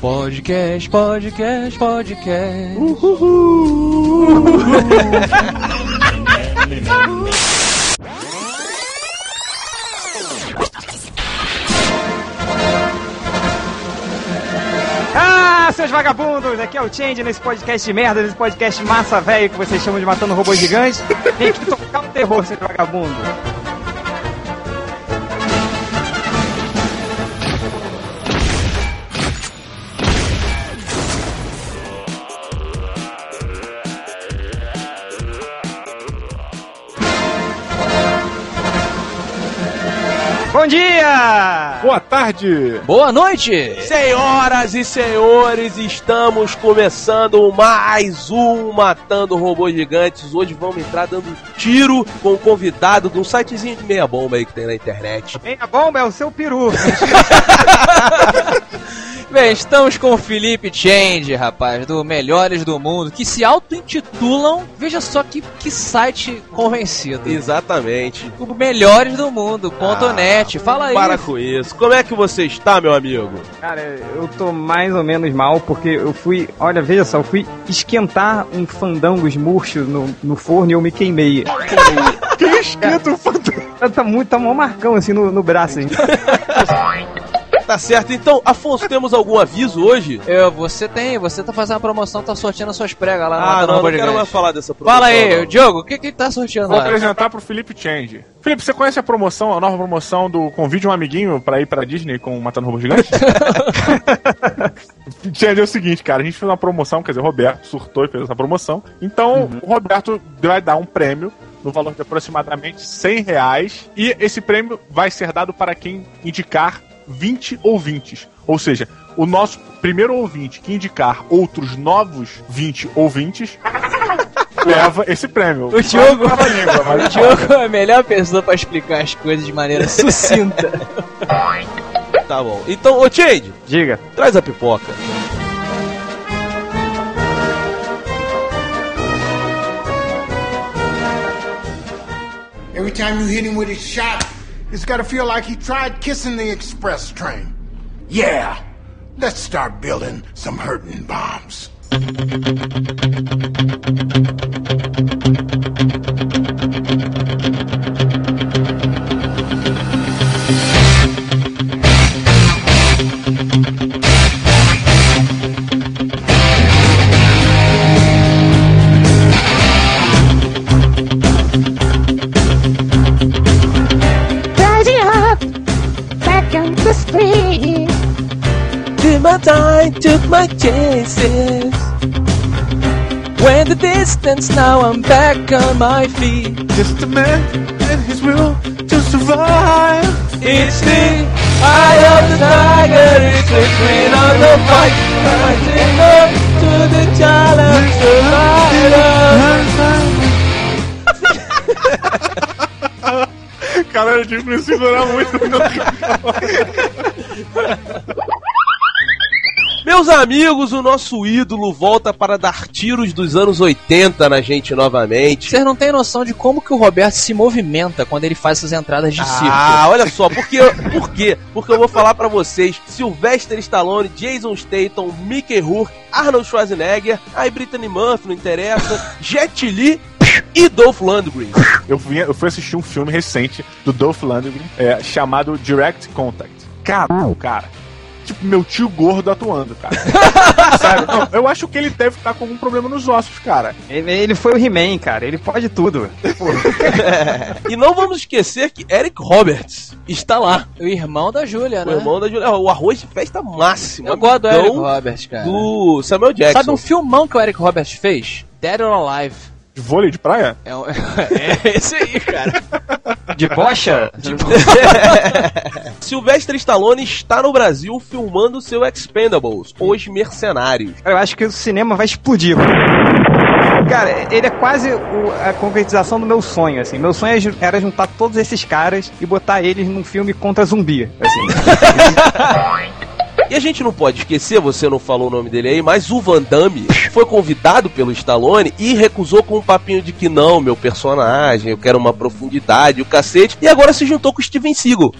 Podcast, podcast, podcast. Ah, seus vagabundos! Aqui é o Change nesse podcast de merda, nesse podcast massa velho que vocês chamam de Matando Robôs Gigantes. Vem aqui tocar o terror, seu vagabundo. Dia! Boa tarde! Boa noite! Senhoras e senhores, estamos começando mais um Matando Robôs Gigantes. Hoje vamos entrar dando tiro com o convidado de um sitezinho de meia bomba aí que tem na internet. Meia bomba é o seu peru. Bem, estamos com o Felipe Change, rapaz, do Melhores do Mundo, que se auto-intitulam, veja só que, que site convencido. Exatamente. O Melhores do Mundo, ponto Ah, net. Fala aí. Para com isso. Como é que você está, meu amigo? Cara, eu tô mais ou menos mal porque eu fui, olha, veja só, eu fui esquentar um fandangos murcho no, no forno e eu me queimei. Que esquento fantasma! Tá, tá muito, tá mó marcão assim no, no braço. Assim. Tá certo. Então, Afonso, temos algum aviso hoje? Eu, você tem, você tá fazendo a promoção, tá sorteando as suas pregas lá no Ah, Matando não, não Robô quero Gigante. mais falar dessa promoção. Fala aí, não. Diogo, o que que tá sorteando Vou lá? apresentar pro Felipe Change. Felipe, você conhece a promoção, a nova promoção do Convide um Amiguinho pra ir pra Disney com o Matando Robô Gigante? Change, é o seguinte, cara, a gente fez uma promoção, quer dizer, o Roberto surtou e fez essa promoção. Então, o Roberto vai dar um prêmio no valor de aproximadamente 100 reais. E esse prêmio vai ser dado para quem indicar 20 ouvintes. Ou seja, o nosso primeiro ouvinte que indicar outros novos 20 ouvintes leva esse prêmio. O Diogo- O Diogo é a melhor pessoa pra explicar as coisas de maneira sucinta. Tá bom. Então, ô Change, Diga. traz a pipoca. Every time you hit him with his shot, it's gotta feel like he tried kissing the express train. Yeah, let's start building some hurting bombs. The street. Did my time, took my chances. Went the distance, now I'm back on my feet. Just a man and his will to survive. It's the eye of the tiger, it's the queen of the fight. Rising up to the challenge, Cara, eu tive que me segurar muito. Meus amigos, o nosso ídolo volta para dar tiros dos anos 80 na gente novamente. Vocês não têm noção de como que o Roberto se movimenta quando ele faz essas entradas de circo. Ah, olha só, porque por quê? Porque eu vou falar pra vocês, Sylvester Stallone, Jason Statham, Mickey Rourke, Arnold Schwarzenegger, aí Brittany Murphy, não interessa, Jet Li e Dolph Lundgren. Eu fui, eu fui assistir um filme recente do Dolph Lundgren é, chamado Direct Contact. Cara, cara. Tipo, meu tio gordo atuando, cara. Sabe? Não, eu acho que ele deve estar com algum problema nos ossos, cara. Ele, ele foi o He-Man, cara. Ele pode tudo. E não vamos esquecer que Eric Roberts está lá, O irmão da Júlia, o né? irmão da Julia, o arroz de festa máximo. Eu gosto do Eric amigão Roberts, cara. do Samuel Jackson. Sabe um filmão que o Eric Roberts fez? Dead or Alive. De vôlei de praia? É, um- é esse aí, cara. De bocha? Sylvester Stallone está no Brasil filmando seu Expendables, Os Mercenários. Eu acho que o cinema vai explodir. Cara, ele é quase o- a concretização do meu sonho, assim. Meu sonho é era juntar todos esses caras e botar eles num filme contra zumbi, assim. E a gente não pode esquecer, você não falou o nome dele aí, mas o Van Damme foi convidado pelo Stallone e recusou com um papinho de que não, meu personagem, eu quero uma profundidade, o cacete, e agora se juntou com o Steven Seagal.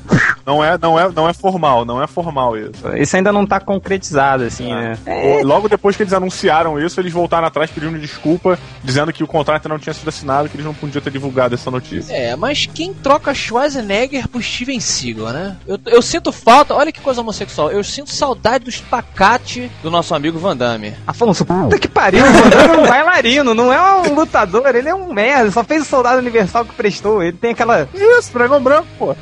Não é, não é, não é formal, não é formal isso. Isso ainda não tá concretizado, assim, né? O- Logo depois que eles anunciaram isso, eles voltaram atrás pedindo desculpa, dizendo que o contrato não tinha sido assinado, que eles não podiam ter divulgado essa notícia. É, mas quem troca Schwarzenegger por Steven Seagal, né? Eu, eu sinto falta, olha que coisa homossexual, eu sinto saudade do espacate do nosso amigo Van Damme. Afonso, puta que pariu, o Van Damme é um bailarino, não é um lutador, ele é um merda, só fez o Soldado Universal que prestou, ele tem aquela... Isso, dragão branco, pô.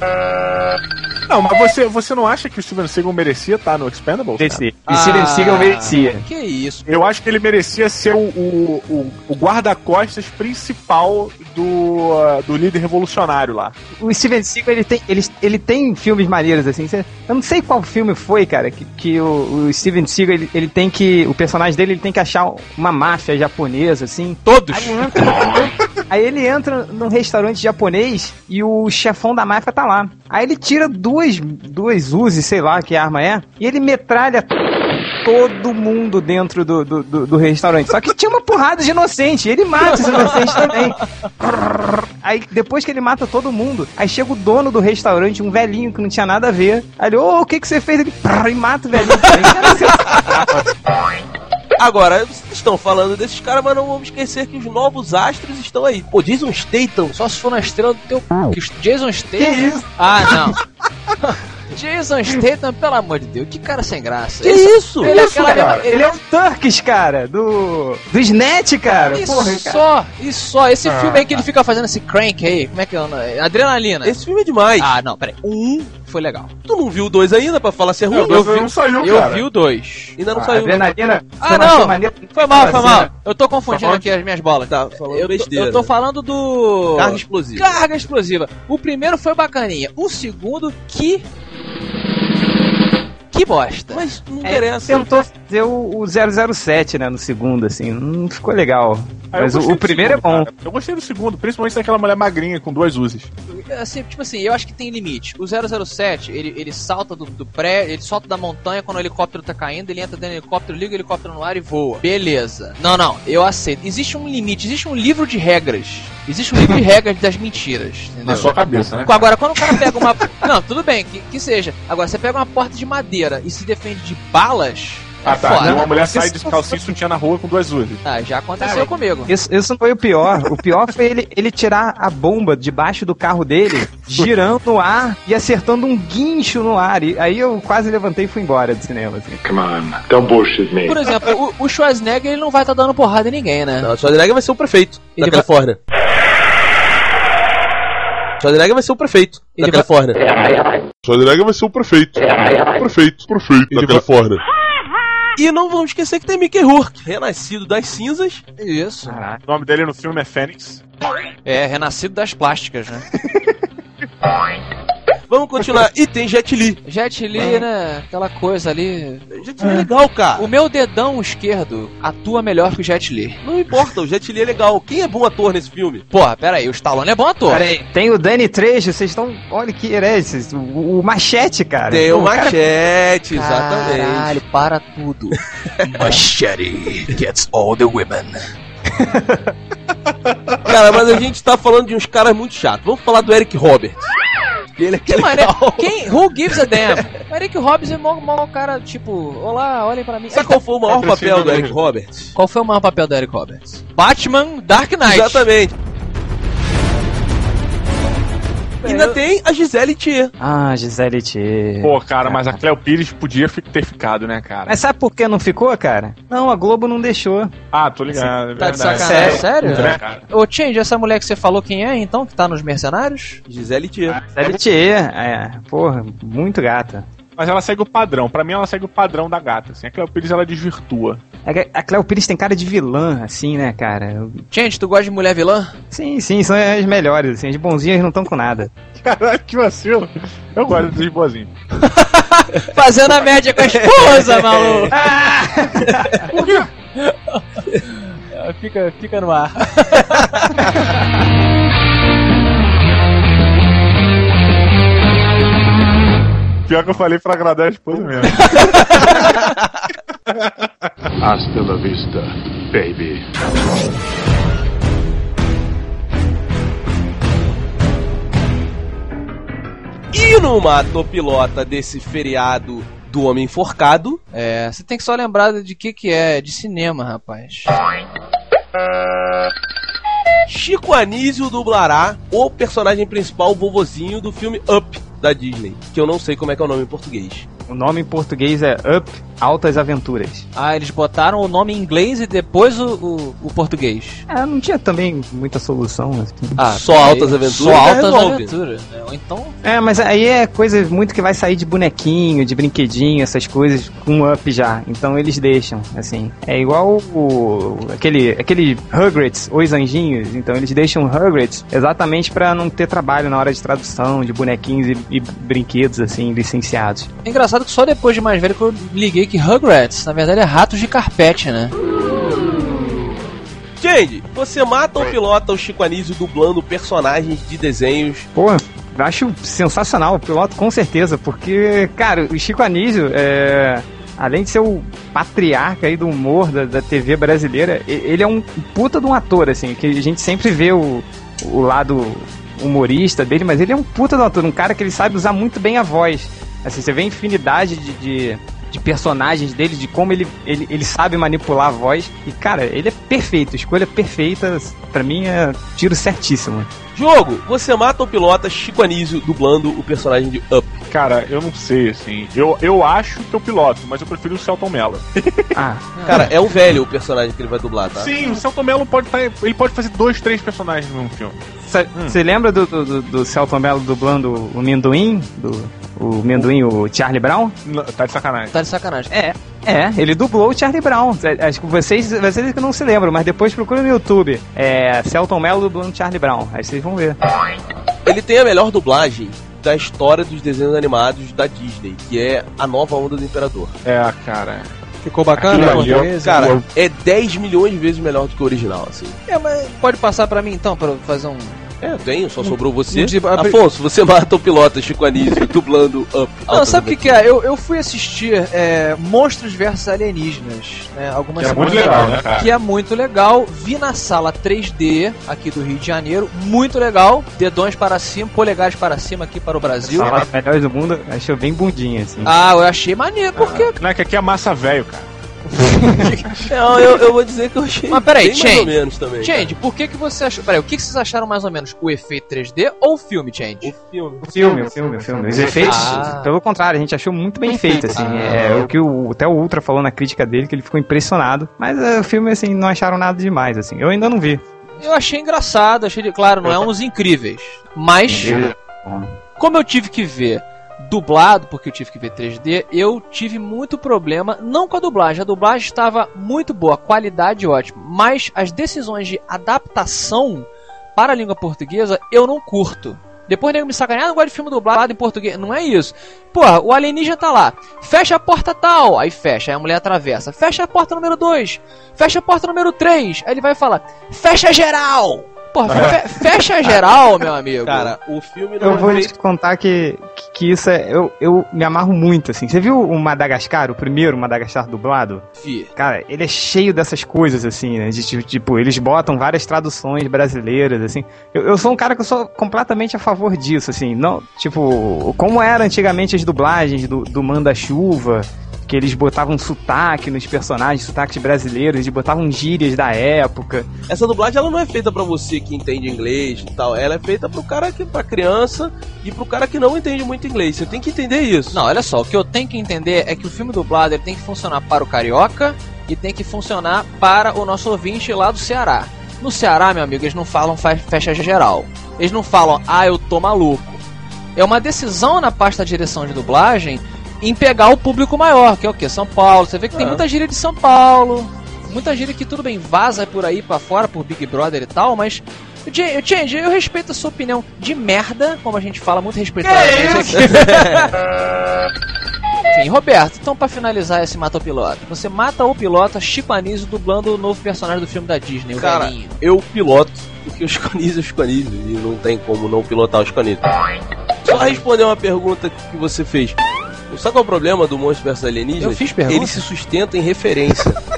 Não, mas você, você não acha que o Steven Seagal merecia estar no Expendables? Merecia. E Steven Seagal merecia. Que isso? Eu acho que ele merecia ser o, o, o- o guarda-costas principal do, uh, do líder revolucionário lá. O Steven Seagal, ele tem, ele, ele tem filmes maneiros, assim. cê- Eu não sei qual filme foi, cara, que, que o, o Steven Seagal, ele, ele tem que... O personagem dele, ele tem que achar uma máfia japonesa, assim. Todos. Aí, entra- aí ele entra num restaurante japonês e o chefão da máfia tá lá. Aí ele tira duas, duas Uzi, sei lá que arma é, e ele metralha todo mundo dentro do, do, do- do restaurante. Só que tinha uma porrada de inocente, ele mata os inocentes também. Aí depois que ele mata todo mundo, aí chega o dono do restaurante, um velhinho que não tinha nada a ver. Aí ele, ô, o que que você fez? Ele, e mata o velhinho também. Agora, vocês estão falando desses caras, mas não vamos esquecer que os novos astros estão aí. Pô, Jason Statham, Só se for na estrela do teu cu. Que Jason Statham. Ah, não. Jason Statham, pelo amor de Deus, que cara sem graça. que Esse- isso? Ele é Isso, aquela cara. Ele é o Turkish, cara, do. Do Snatch, cara. Isso Porra, cara. só, isso só. Esse filme aí que ele fica fazendo esse crank aí, como é que é? o nome? Adrenalina. Esse filme é demais. Ah, não, peraí. Um foi legal. Tu não viu o dois ainda pra falar se é ruim? Eu, não saiu, Eu cara. vi o dois. Ainda não Ah, saiu. Adrenalina. Ah, não. Foi mal, foi mal. né? Eu tô confundindo falando- aqui as minhas bolas. Tá, eu, eu tô falando do. Carga explosiva. Carga explosiva. O primeiro foi bacaninha. O segundo, que. Que bosta. Mas não É, interessa. tentou fazer o, o 007, né, no segundo, assim, não ficou legal. Ah, Mas o, o primeiro segundo, é bom. cara. Eu gostei do segundo, principalmente daquela mulher magrinha com duas Uzis. Assim, tipo assim, eu acho que tem limite. O 007, ele, ele salta do, do pré, ele solta da montanha quando o helicóptero tá caindo, ele entra dentro do helicóptero, liga o helicóptero no ar e voa. Beleza. Não, não, eu aceito. Existe um limite, existe um livro de regras. Existe um livro de regras das mentiras, entendeu? Na sua cabeça, né? Agora, quando o cara pega uma. Não, tudo bem, que, que seja. Agora, você pega uma porta de madeira e se defende de balas. Ah, é tá. foda. E uma mulher sai de calcinha e sutiã na rua com duas Uzis. Ah, já aconteceu comigo. Isso, isso não foi o pior. O pior foi ele, ele tirar a bomba debaixo do carro dele, girando no ar e acertando um guincho no ar. E aí eu quase levantei e fui embora do cinema. Assim. Come on, don't bullshit me. Por exemplo, o, o Schwarzenegger ele não vai estar dando porrada em ninguém, né? Não, o Schwarzenegger vai ser o prefeito Ele da vai- Califórnia. Schwarzenegger vai ser o prefeito Ele da vai- Califórnia. Schwarzenegger vai ser o prefeito. Prefeito, prefeito da Califórnia. E não vamos esquecer que tem Mickey Rourke, renascido das cinzas. Isso. O nome dele no filme é Fênix. É, renascido das plásticas, né? Vamos continuar. E tem Jet Li. Jet Li, né? Aquela coisa ali. Jet Li é legal, cara. O meu dedão esquerdo atua melhor que o Jet Li. Não importa, o Jet Li é legal. Quem é bom ator nesse filme? Porra, pera aí, o Stallone é bom ator. Peraí, tem o Danny Trejo, vocês estão. Olha que hereges. O, o machete, cara. Tem o cara- Machete, exatamente. Caralho, para tudo. Machete gets all the women. Cara, mas a gente tá falando de uns caras muito chatos. Vamos falar do Eric Roberts. Ele é Que legal. maneiro. Quem? Who gives a damn? O Eric Hobbs é mó, mó cara, tipo, olá, olhem pra mim. Sabe qual foi o maior papel do. Eric Roberts? Qual foi o maior papel do Eric Roberts? Batman Dark Knight. Exatamente. Ainda tem a Gisele Thier. Ah, Gisele Thier. Pô, cara, mas a Cleo Pires podia ter ficado, né, cara? Mas sabe por que não ficou, cara? Não, a Globo não deixou. Ah, tô ligado. é Tá de sacanagem? Sério? É, cara. Ô, Change, essa mulher que você falou quem é, então, que tá nos Mercenários? Gisele Thier. Gisele Thier, é, porra, muito gata. Mas ela segue o padrão. Pra mim, ela segue o padrão da gata. Assim. A Cleo Pires, ela desvirtua. É A Cleo Pires tem cara de vilã, assim, né, cara? Change, tu gosta de mulher vilã? Sim, sim, são as melhores, assim, as bonzinhas não estão com nada. Caralho, que vacilo. Eu gosto dos boazinhos. Fazendo a média com a esposa, maluco! Por quê? fica, fica no ar. Pior que eu falei pra agradar a esposa mesmo. Hasta la vista, baby. E no matopilota desse feriado do Homem Enforcado, É, você tem que só lembrar de que que é, de cinema, rapaz. Chico Anísio dublará o personagem principal, o vovozinho do filme Up, da Disney. Que eu não sei como é que é o nome em português. O nome em português é Up Altas Aventuras. Ah, eles botaram o nome em inglês e depois o, o, o português. É, não tinha também muita solução. Assim. Ah, Só aí- Altas Aventuras Só altas resolve. aventuras. né? Ou então. É, mas aí é coisa muito que vai sair de bonequinho, de brinquedinho, essas coisas com up já. Então eles deixam, assim. É igual o, aquele, aquele Rugrats, Os Anjinhos. Então eles deixam Rugrats exatamente pra não ter trabalho na hora de tradução de bonequinhos e, e brinquedos, assim, licenciados. É engraçado que só depois de mais velho que eu liguei que Rugrats, na verdade, é ratos de carpete, né? Change, você mata ou pilota o Chico Anísio dublando personagens de desenhos? Pô, eu acho sensacional o piloto, com certeza, porque, cara, o Chico Anísio, é, além de ser o patriarca aí do humor da, da TV brasileira, ele é um puta de um ator, assim, que a gente sempre vê o, o lado humorista dele, mas ele é um puta de um ator, um cara que ele sabe usar muito bem a voz. Assim, você vê a infinidade de, de, de personagens dele, de como ele, ele, ele sabe manipular a voz, e, cara, ele é perfeito, escolha perfeita, pra mim é tiro certíssimo. Jogo, você mata ou pilota Chico Anísio dublando o personagem de Up? Cara, eu não sei, assim. Eu, eu acho que eu piloto, mas eu prefiro o Celton Mello. Ah, Cara, é o velho o personagem que ele vai dublar, tá? Sim, o Celton Mello pode tá, ele pode fazer dois, três personagens num filme. Você lembra do, do, do, do Celton Mello dublando o Mendoim? Do, o Mendoim, o Charlie Brown? Não, Tá de sacanagem. Tá de sacanagem. É, é, ele dublou o Charlie Brown. É, Acho que vocês, vocês que não se lembram, mas depois procura no YouTube. É, Celton Mello dublando Charlie Brown. Aí vocês vão ver. Ele tem a melhor dublagem da história dos desenhos animados da Disney, que é A Nova Onda do Imperador. É, cara. Ficou bacana português? Cara, é 10 milhões de vezes melhor do que o original, assim. É, mas pode passar pra mim então, pra eu fazer um. É, eu tenho, só sobrou você. tipo, Afonso, você mata o pilota Chico Anísio dublando Up. Não, sabe o que, que é? Eu, eu fui assistir é, Monstros vs Alienígenas, né? Algumas Que é muito semanas legal, né, cara? Que é muito legal. Vi na sala 3D aqui do Rio de Janeiro, muito legal. Dedões para cima, polegares para cima aqui para o Brasil. Fala os melhores do mundo, achou bem bundinha, assim. Ah, eu achei maneiro, porque. Não é que aqui é massa velho, cara. Não, eu, eu vou dizer que eu achei Mas peraí, bem mais ou Change. menos também. Change, por que, que você achou. Peraí, o que, que vocês acharam mais ou menos? O efeito 3D ou o filme, Change? O filme. O filme, o filme, o filme. Os efeitos, Ah. pelo contrário, a gente achou muito bem feito, assim. Ah. É o que o, até o Ultra falou na crítica dele, que ele ficou impressionado. Mas é, o filme, assim, não acharam nada demais, assim. Eu ainda não vi. Eu achei engraçado, achei. Claro, não é uns incríveis. Mas. Como eu tive que ver dublado, porque eu tive que ver 3D, eu tive muito problema, não com a dublagem, a dublagem estava muito boa, qualidade ótima, mas as decisões de adaptação para a língua portuguesa eu não curto. Depois nego me sacaneia, ah, não gosto de filme dublado em português. Não é isso. Porra, o alienígena tá lá. Fecha a porta tal. Aí fecha, aí a mulher atravessa. Fecha a porta número 2. Fecha a porta número 3. Aí ele vai falar, fecha geral. Porra, fe- fecha geral, meu amigo. Cara, o filme não Eu vou é te feito... contar que, que, que isso é. Eu, eu me amarro muito, assim. Você viu o Madagascar, o primeiro Madagascar dublado? Fi. Cara, ele é cheio dessas coisas, assim, né? De, tipo, eles botam várias traduções brasileiras, assim. Eu, eu sou um cara que eu sou completamente a favor disso, assim. Não, tipo, como era antigamente as dublagens do, do Manda-Chuva, que eles botavam sotaque nos personagens, sotaques brasileiros, e botavam gírias da época. Essa dublagem ela não é feita pra você que entende inglês e tal. Ela é feita pro cara que pra criança e pro cara que não entende muito inglês. Você tem que entender isso. Não, olha só, o que eu tenho que entender é que o filme dublado ele tem que funcionar para o carioca e tem que funcionar para o nosso ouvinte lá do Ceará. No Ceará, meu amigo, eles não falam fe- fecha geral. Eles não falam, ah, eu tô maluco. É uma decisão na pasta de direção de dublagem em pegar o público maior, que é o quê? São Paulo. Você vê que tem É. muita gíria de São Paulo, muita gíria que tudo bem, vaza por aí pra fora, por Big Brother e tal, mas. Ch- Change, eu respeito a sua opinião de merda, como a gente fala muito respeitadamente aqui. Enfim, Roberto, então pra finalizar esse Mata o Piloto, você mata o pilota Chico Anísio dublando o novo personagem do filme da Disney, o Cara, velhinho. eu piloto porque o Chico Anísio é o Chico Anísio e não tem como não pilotar o Chico Anísio. Só responder uma pergunta que você fez. Sabe qual é o problema do Monstro vs Alienígena? Eu fiz pergunta. Ele se sustenta em referência.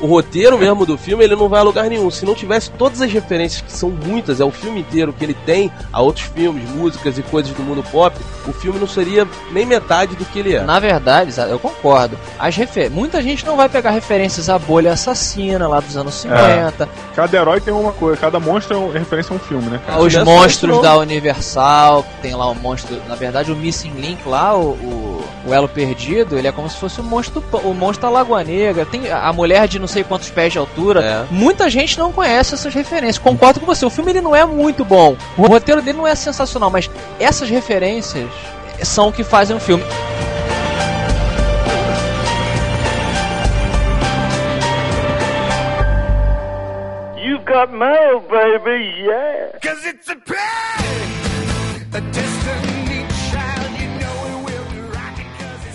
o roteiro mesmo do filme, ele não vai a lugar nenhum. Se não tivesse todas as referências, que são muitas, é o filme inteiro que ele tem a outros filmes, músicas e coisas do mundo pop, o filme não seria nem metade do que ele é. Na verdade, eu concordo. As refer... Muita gente não vai pegar referências à bolha assassina lá dos anos 50, Cada herói tem uma coisa, cada monstro é referência a um filme, né? cara? os Tivesse monstros da Universal, que tem lá o monstro, na verdade o Missing Link lá, o, o, o Elo Perdido, ele é como se fosse o monstro, o monstro da Lagoa Negra, tem a mulher de não sei quantos pés de altura. É. Muita gente não conhece essas referências. Concordo com você, o filme ele não é muito bom. O roteiro dele não é sensacional, mas essas referências são o que fazem o filme. You've got mail, baby, yeah. Cause it's a pain, a destiny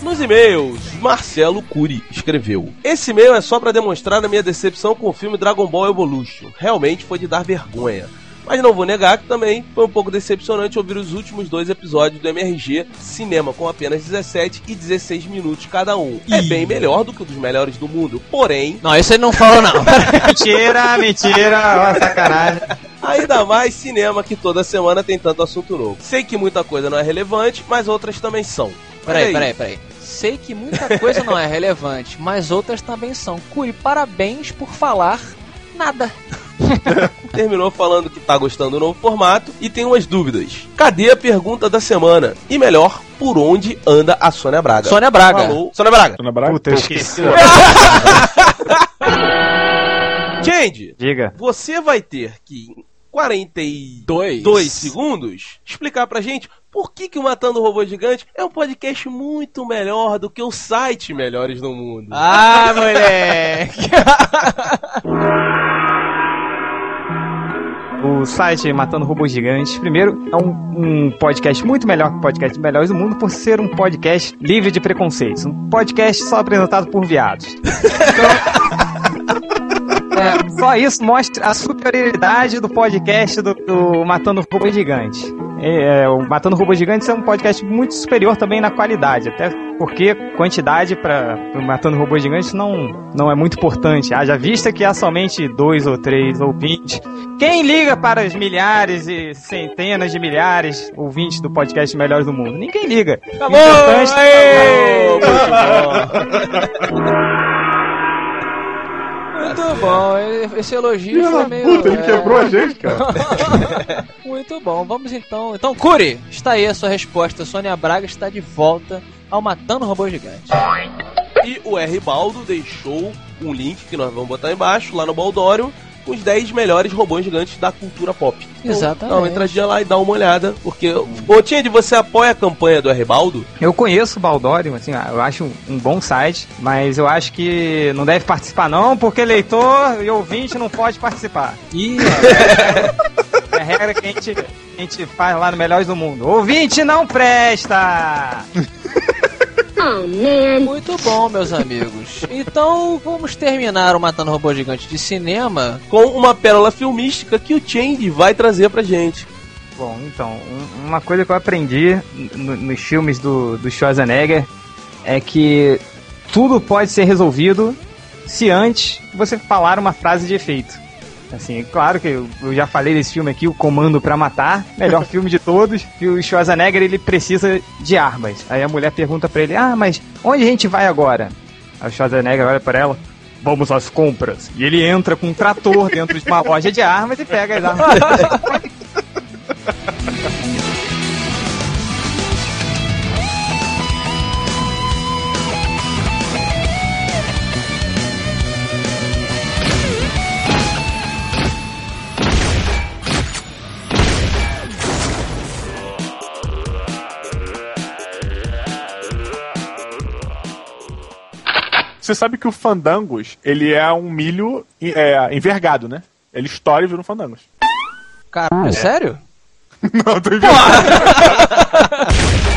Nos e-mails, Marcelo Cury escreveu: Esse e-mail é só pra demonstrar a minha decepção com o filme Dragon Ball Evolution. Realmente foi de dar vergonha. Mas não vou negar que também foi um pouco decepcionante ouvir os últimos dois episódios do MRG Cinema com apenas 17 e 16 minutos cada um. É bem melhor do que o dos melhores do mundo, porém, Não, isso ele não falou não. Mentira, mentira, ó, sacanagem. Ainda mais cinema que toda semana tem tanto assunto novo. Sei que muita coisa não é relevante, mas outras também são. Peraí, peraí, peraí. Sei que muita coisa não é relevante, mas outras também são. Curi, parabéns por falar nada. Terminou falando que tá gostando do novo formato e tem umas dúvidas. Cadê a pergunta da semana? E melhor, por onde anda a Sônia Braga? Sônia Braga. Falou. Sônia Braga. Dona Braga? Puta, eu esqueci. Change, Diga. você vai ter que 42 Dois. segundos explicar pra gente por que, que o Matando o Robô Gigante é um podcast muito melhor do que o site Melhores do Mundo. Ah, moleque! O site Matando Robôs Gigantes, primeiro, é um, um podcast muito melhor que o podcast Melhores do Mundo por ser um podcast livre de preconceitos. Um podcast só apresentado por viados. Então, é, só isso mostra a superioridade do podcast do, do Matando Robôs Gigantes. É, é, o Matando Robôs Gigantes é um podcast muito superior também na qualidade, até porque quantidade para o Matando Robôs Gigantes não, não é muito importante. Haja vista que há somente dois ou três ouvintes. Quem liga para os milhares e centenas de milhares ouvintes do podcast Melhores do Mundo? Ninguém liga. O importante- Aê! Muito bom. Muito bom, esse elogio foi meio. Puta, ele é, quebrou a gente, cara. Muito bom, vamos então. Então, Curi, está aí a sua resposta. Sônia Braga está de volta ao Matando Robô Gigante. E o R. Baldo deixou um link que nós vamos botar embaixo, lá no Baldório, os 10 melhores robôs gigantes da cultura pop. Então, Exatamente. Dá uma entradinha lá e dá uma olhada, porque... Ô, Tindy, você apoia a campanha do R. Baldo? Eu conheço o Baldorium, assim, eu acho um, um bom site, mas eu acho que não deve participar não, porque leitor e ouvinte não pode participar. Ih, É a regra que a gente, a gente faz lá no Melhores do Mundo. Ouvinte não presta! Oh, man. muito bom, meus amigos. Então, vamos terminar o Matando Robô Gigante de cinema. Com uma pérola filmística que o Change vai trazer pra gente. Bom, então, um- uma coisa que eu aprendi no- nos filmes do, do Schwarzenegger é que tudo pode ser resolvido se antes você falar uma frase de efeito. Assim, claro que eu, eu já falei desse filme aqui, O Comando pra Matar, melhor filme de todos, que o Schwarzenegger ele precisa de armas. Aí a mulher pergunta pra ele: "Ah, mas onde a gente vai agora?" Aí o Schwarzenegger olha pra ela: "Vamos às compras". E ele entra com um trator dentro de uma loja de armas e pega as armas. Você sabe que o Fandangos, ele é um milho é, envergado, né? Ele estoura e vira um Fandangos. Caralho, sério? Não, tô inventando.